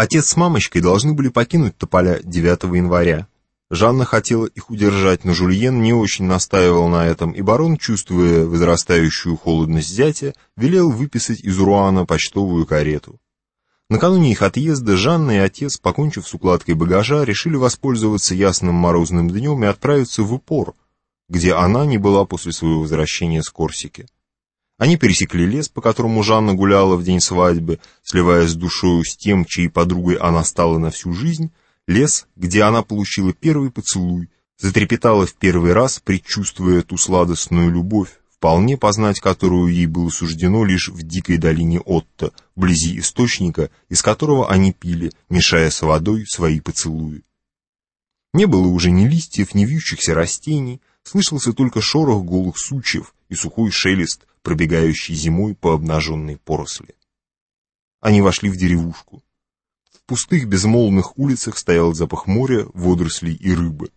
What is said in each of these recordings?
Отец с мамочкой должны были покинуть Тополя 9 января. Жанна хотела их удержать, но Жульен не очень настаивал на этом, и барон, чувствуя возрастающую холодность зятя, велел выписать из Руана почтовую карету. Накануне их отъезда Жанна и отец, покончив с укладкой багажа, решили воспользоваться ясным морозным днем и отправиться в упор, где она не была после своего возвращения с Корсики. Они пересекли лес, по которому Жанна гуляла в день свадьбы, сливаясь с душою с тем, чьей подругой она стала на всю жизнь, лес, где она получила первый поцелуй, затрепетала в первый раз, предчувствуя ту сладостную любовь, вполне познать которую ей было суждено лишь в дикой долине Отто, вблизи источника, из которого они пили, мешая с водой свои поцелуи. Не было уже ни листьев, ни вьющихся растений, слышался только шорох голых сучьев и сухой шелест, пробегающий зимой по обнаженной поросли. Они вошли в деревушку. В пустых безмолвных улицах стоял запах моря, водорослей и рыбы.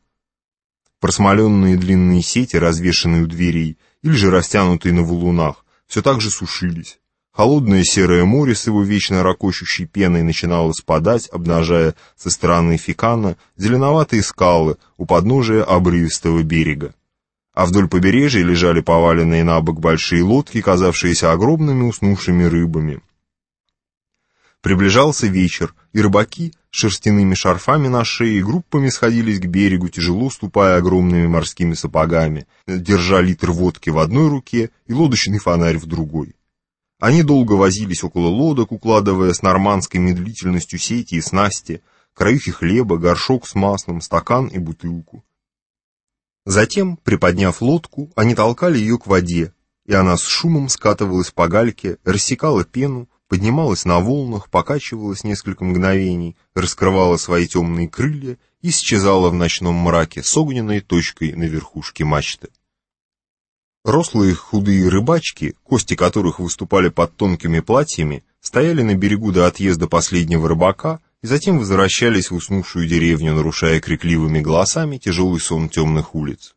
Просмоленные длинные сети, развешанные у дверей, или же растянутые на валунах, все так же сушились. Холодное серое море с его вечно ракочущей пеной начинало спадать, обнажая со стороны Фикана зеленоватые скалы у подножия обрывистого берега а вдоль побережья лежали поваленные на бок большие лодки, казавшиеся огромными уснувшими рыбами. Приближался вечер, и рыбаки с шерстяными шарфами на шее группами сходились к берегу, тяжело ступая огромными морскими сапогами, держа литр водки в одной руке и лодочный фонарь в другой. Они долго возились около лодок, укладывая с нормандской медлительностью сети и снасти, краюхи хлеба, горшок с маслом, стакан и бутылку. Затем, приподняв лодку, они толкали ее к воде, и она с шумом скатывалась по гальке, рассекала пену, поднималась на волнах, покачивалась несколько мгновений, раскрывала свои темные крылья и исчезала в ночном мраке с огненной точкой на верхушке мачты. Рослые худые рыбачки, кости которых выступали под тонкими платьями, стояли на берегу до отъезда последнего рыбака и затем возвращались в уснувшую деревню, нарушая крикливыми голосами тяжелый сон темных улиц.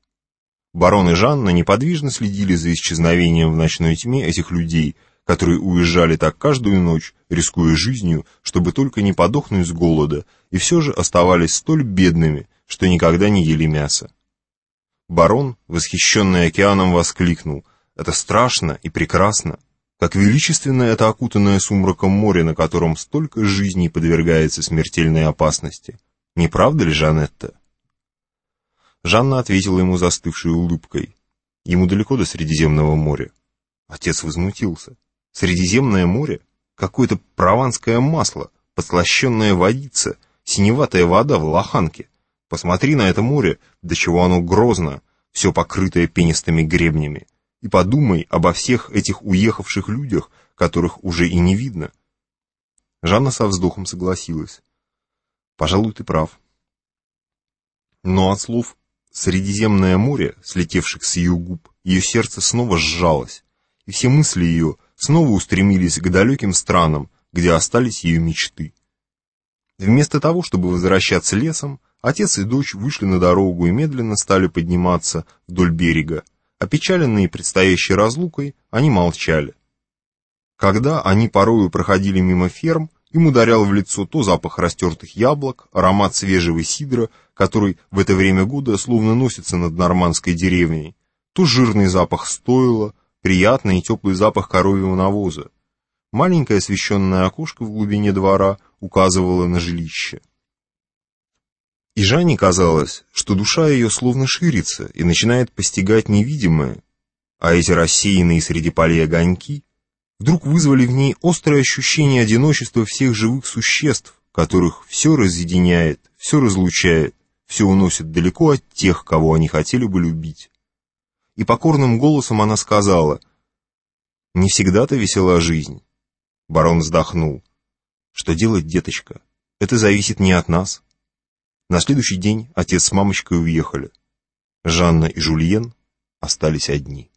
Барон и Жанна неподвижно следили за исчезновением в ночной тьме этих людей, которые уезжали так каждую ночь, рискуя жизнью, чтобы только не подохнуть с голода, и все же оставались столь бедными, что никогда не ели мясо. Барон, восхищенный океаном, воскликнул «Это страшно и прекрасно! Как величественно это окутанное сумраком море, на котором столько жизней подвергается смертельной опасности. Не правда ли, Жанетта? Жанна ответила ему застывшей улыбкой. Ему далеко до Средиземного моря. Отец возмутился. Средиземное море? Какое-то прованское масло, подслащенная водица, синеватая вода в лоханке. Посмотри на это море, до чего оно грозно, все покрытое пенистыми гребнями и подумай обо всех этих уехавших людях, которых уже и не видно. Жанна со вздохом согласилась. Пожалуй, ты прав. Но от слов «Средиземное море», слетевших с ее губ, ее сердце снова сжалось, и все мысли ее снова устремились к далеким странам, где остались ее мечты. Вместо того, чтобы возвращаться лесом, отец и дочь вышли на дорогу и медленно стали подниматься вдоль берега, Опечаленные предстоящей разлукой, они молчали. Когда они порою проходили мимо ферм, им ударял в лицо то запах растертых яблок, аромат свежего сидра, который в это время года словно носится над нормандской деревней, то жирный запах стойла, приятный и теплый запах коровьего навоза. Маленькое освещенное окошко в глубине двора указывало на жилище. И Жанне казалось, что душа ее словно ширится и начинает постигать невидимое, а эти рассеянные среди полей огоньки вдруг вызвали в ней острое ощущение одиночества всех живых существ, которых все разъединяет, все разлучает, все уносит далеко от тех, кого они хотели бы любить. И покорным голосом она сказала, «Не всегда-то весела жизнь». Барон вздохнул. «Что делать, деточка? Это зависит не от нас». На следующий день отец с мамочкой уехали. Жанна и Жульен остались одни.